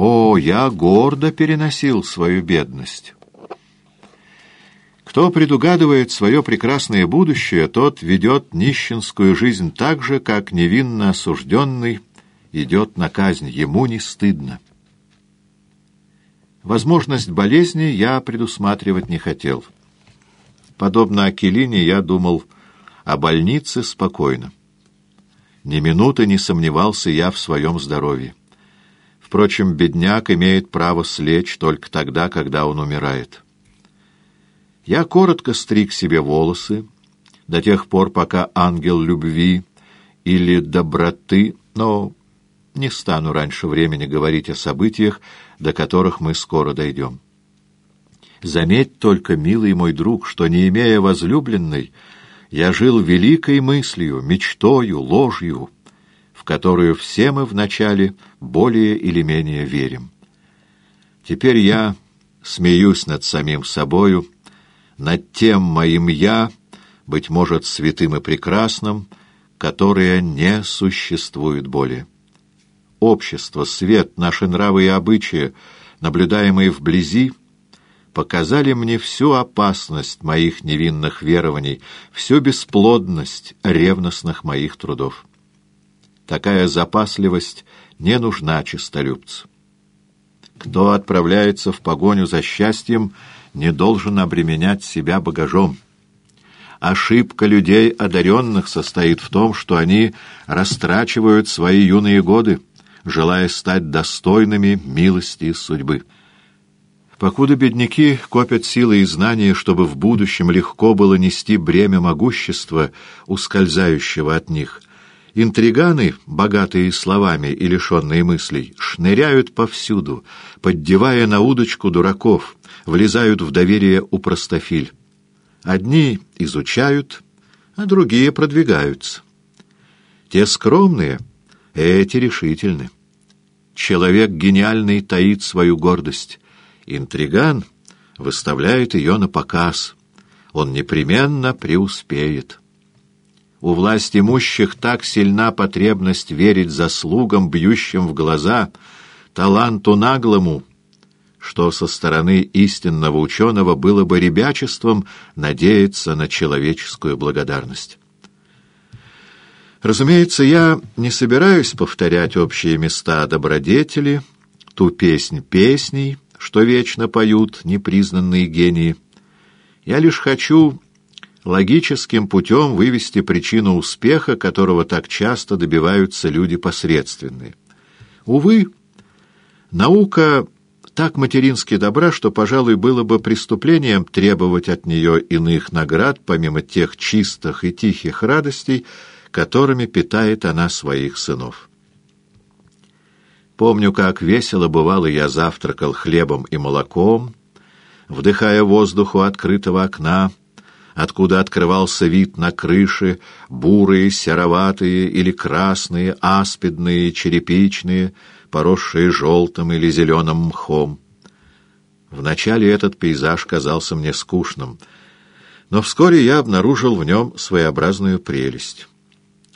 О, я гордо переносил свою бедность. Кто предугадывает свое прекрасное будущее, тот ведет нищенскую жизнь так же, как невинно осужденный идет на казнь. Ему не стыдно. Возможность болезни я предусматривать не хотел. Подобно Акелине, я думал о больнице спокойно. Ни минуты не сомневался я в своем здоровье. Впрочем, бедняк имеет право слечь только тогда, когда он умирает. Я коротко стриг себе волосы, до тех пор, пока ангел любви или доброты, но не стану раньше времени говорить о событиях, до которых мы скоро дойдем. Заметь только, милый мой друг, что, не имея возлюбленной, я жил великой мыслью, мечтою, ложью, которую все мы вначале более или менее верим. Теперь я смеюсь над самим собою, над тем моим «я», быть может, святым и прекрасным, которое не существует более. Общество, свет, наши нравы и обычаи, наблюдаемые вблизи, показали мне всю опасность моих невинных верований, всю бесплодность ревностных моих трудов. Такая запасливость не нужна честолюбцу. Кто отправляется в погоню за счастьем — не должен обременять себя багажом. Ошибка людей одаренных состоит в том, что они растрачивают свои юные годы, желая стать достойными милости судьбы. Покуда бедняки копят силы и знания, чтобы в будущем легко было нести бремя могущества, ускользающего от них, интриганы, богатые словами и лишенные мыслей, шныряют повсюду, поддевая на удочку дураков, влезают в доверие у простофиль. Одни изучают, а другие продвигаются. Те скромные, эти решительны. Человек гениальный таит свою гордость. Интриган выставляет ее на показ. Он непременно преуспеет. У власть имущих так сильна потребность верить заслугам, бьющим в глаза, таланту наглому, что со стороны истинного ученого было бы ребячеством надеяться на человеческую благодарность. Разумеется, я не собираюсь повторять общие места добродетели, ту песнь песней, что вечно поют непризнанные гении. Я лишь хочу логическим путем вывести причину успеха, которого так часто добиваются люди посредственные. Увы, наука так матерински добра, что, пожалуй, было бы преступлением требовать от нее иных наград, помимо тех чистых и тихих радостей, которыми питает она своих сынов. Помню, как весело бывало я завтракал хлебом и молоком, вдыхая воздух у открытого окна, откуда открывался вид на крыши, бурые, сероватые или красные, аспидные, черепичные — поросшие желтым или зеленым мхом. Вначале этот пейзаж казался мне скучным, но вскоре я обнаружил в нем своеобразную прелесть.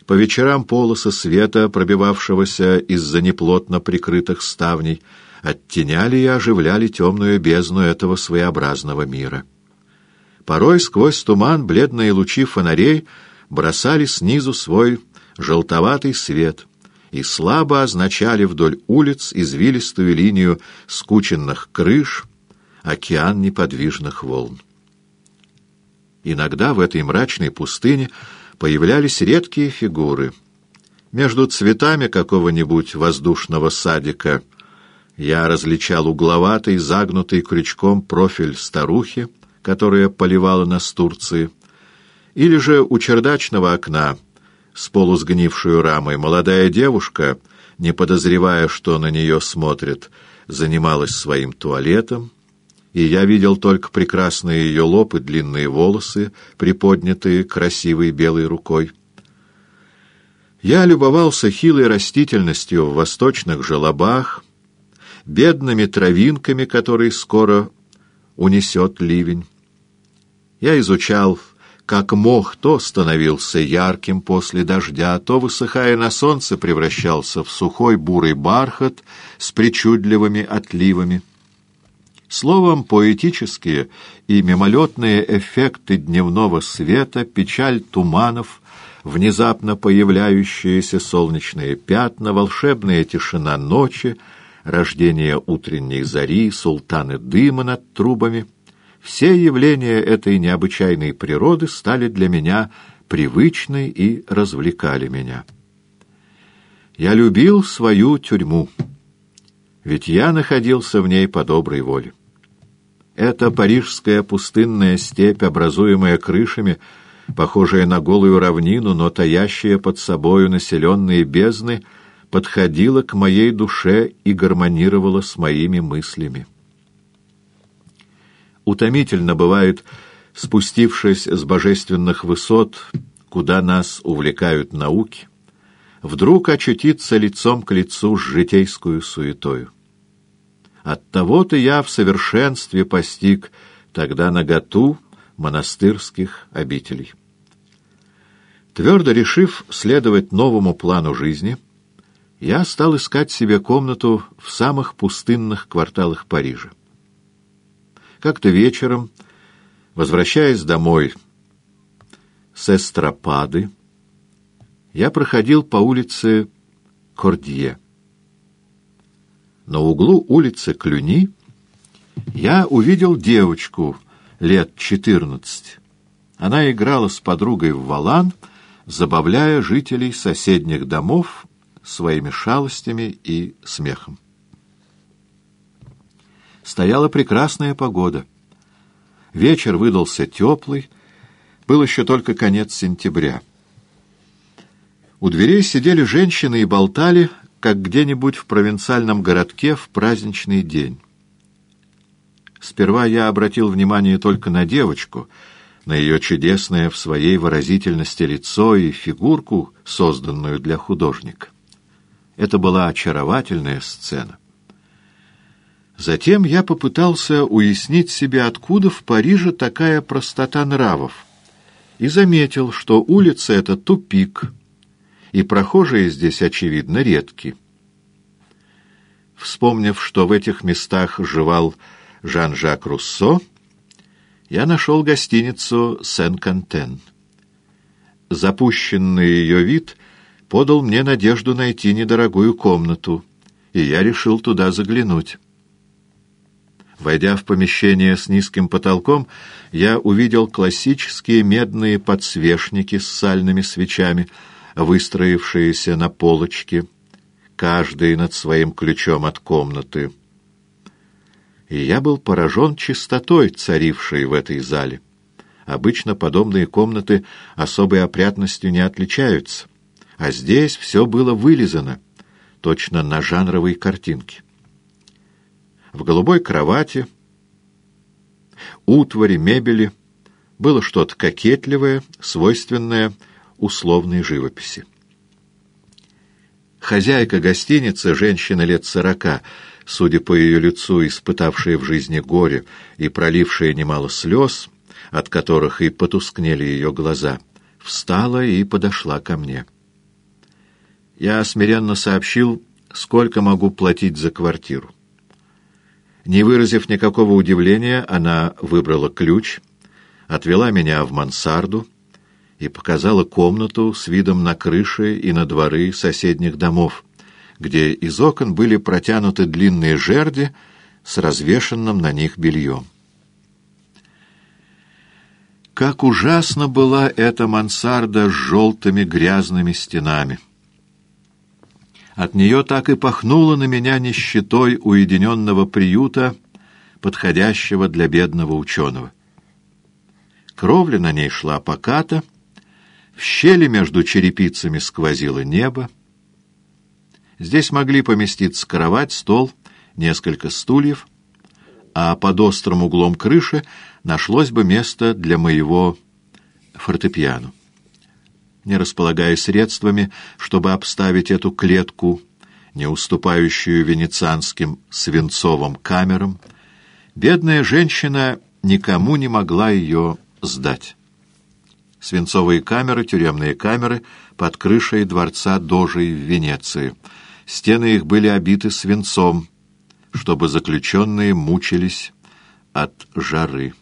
По вечерам полосы света, пробивавшегося из-за неплотно прикрытых ставней, оттеняли и оживляли темную бездну этого своеобразного мира. Порой сквозь туман бледные лучи фонарей бросали снизу свой желтоватый свет — и слабо означали вдоль улиц извилистую линию скученных крыш, океан неподвижных волн. Иногда в этой мрачной пустыне появлялись редкие фигуры. Между цветами какого-нибудь воздушного садика я различал угловатый, загнутый крючком профиль старухи, которая поливала нас Турции, или же у чердачного окна — с полусгнившую рамой. Молодая девушка, не подозревая, что на нее смотрят, занималась своим туалетом, и я видел только прекрасные ее лоб и длинные волосы, приподнятые красивой белой рукой. Я любовался хилой растительностью в восточных желобах, бедными травинками, которые скоро унесет ливень. Я изучал как мох то становился ярким после дождя, то, высыхая на солнце, превращался в сухой бурый бархат с причудливыми отливами. Словом, поэтические и мимолетные эффекты дневного света, печаль туманов, внезапно появляющиеся солнечные пятна, волшебная тишина ночи, рождение утренней зари, султаны дыма над трубами — все явления этой необычайной природы стали для меня привычны и развлекали меня. Я любил свою тюрьму, ведь я находился в ней по доброй воле. Эта парижская пустынная степь, образуемая крышами, похожая на голую равнину, но таящая под собою населенные бездны, подходила к моей душе и гармонировала с моими мыслями. Утомительно бывает, спустившись с божественных высот, куда нас увлекают науки, вдруг очутиться лицом к лицу с житейскую суетою. Оттого-то я в совершенстве постиг тогда наготу монастырских обителей. Твердо решив следовать новому плану жизни, я стал искать себе комнату в самых пустынных кварталах Парижа. Как-то вечером, возвращаясь домой с Эстропады, я проходил по улице Кордье. На углу улицы Клюни я увидел девочку лет четырнадцать. Она играла с подругой в валан, забавляя жителей соседних домов своими шалостями и смехом. Стояла прекрасная погода. Вечер выдался теплый, был еще только конец сентября. У дверей сидели женщины и болтали, как где-нибудь в провинциальном городке в праздничный день. Сперва я обратил внимание только на девочку, на ее чудесное в своей выразительности лицо и фигурку, созданную для художника. Это была очаровательная сцена. Затем я попытался уяснить себе, откуда в Париже такая простота нравов, и заметил, что улица — это тупик, и прохожие здесь, очевидно, редки. Вспомнив, что в этих местах жевал Жан-Жак Руссо, я нашел гостиницу «Сен-Кантен». Запущенный ее вид подал мне надежду найти недорогую комнату, и я решил туда заглянуть. Войдя в помещение с низким потолком, я увидел классические медные подсвечники с сальными свечами, выстроившиеся на полочке, каждый над своим ключом от комнаты. И я был поражен чистотой, царившей в этой зале. Обычно подобные комнаты особой опрятностью не отличаются, а здесь все было вылизано, точно на жанровой картинке в голубой кровати, утвари, мебели, было что-то кокетливое, свойственное условной живописи. Хозяйка гостиницы, женщина лет сорока, судя по ее лицу, испытавшая в жизни горе и пролившая немало слез, от которых и потускнели ее глаза, встала и подошла ко мне. Я смиренно сообщил, сколько могу платить за квартиру. Не выразив никакого удивления, она выбрала ключ, отвела меня в мансарду и показала комнату с видом на крыши и на дворы соседних домов, где из окон были протянуты длинные жерди с развешенным на них бельем. Как ужасно была эта мансарда с желтыми грязными стенами! От нее так и пахнуло на меня нищетой уединенного приюта, подходящего для бедного ученого. Кровля на ней шла поката, в щели между черепицами сквозило небо. Здесь могли поместиться кровать, стол, несколько стульев, а под острым углом крыши нашлось бы место для моего фортепиано не располагая средствами, чтобы обставить эту клетку, не уступающую венецианским свинцовым камерам, бедная женщина никому не могла ее сдать. Свинцовые камеры, тюремные камеры под крышей дворца Дожей в Венеции. Стены их были обиты свинцом, чтобы заключенные мучились от жары.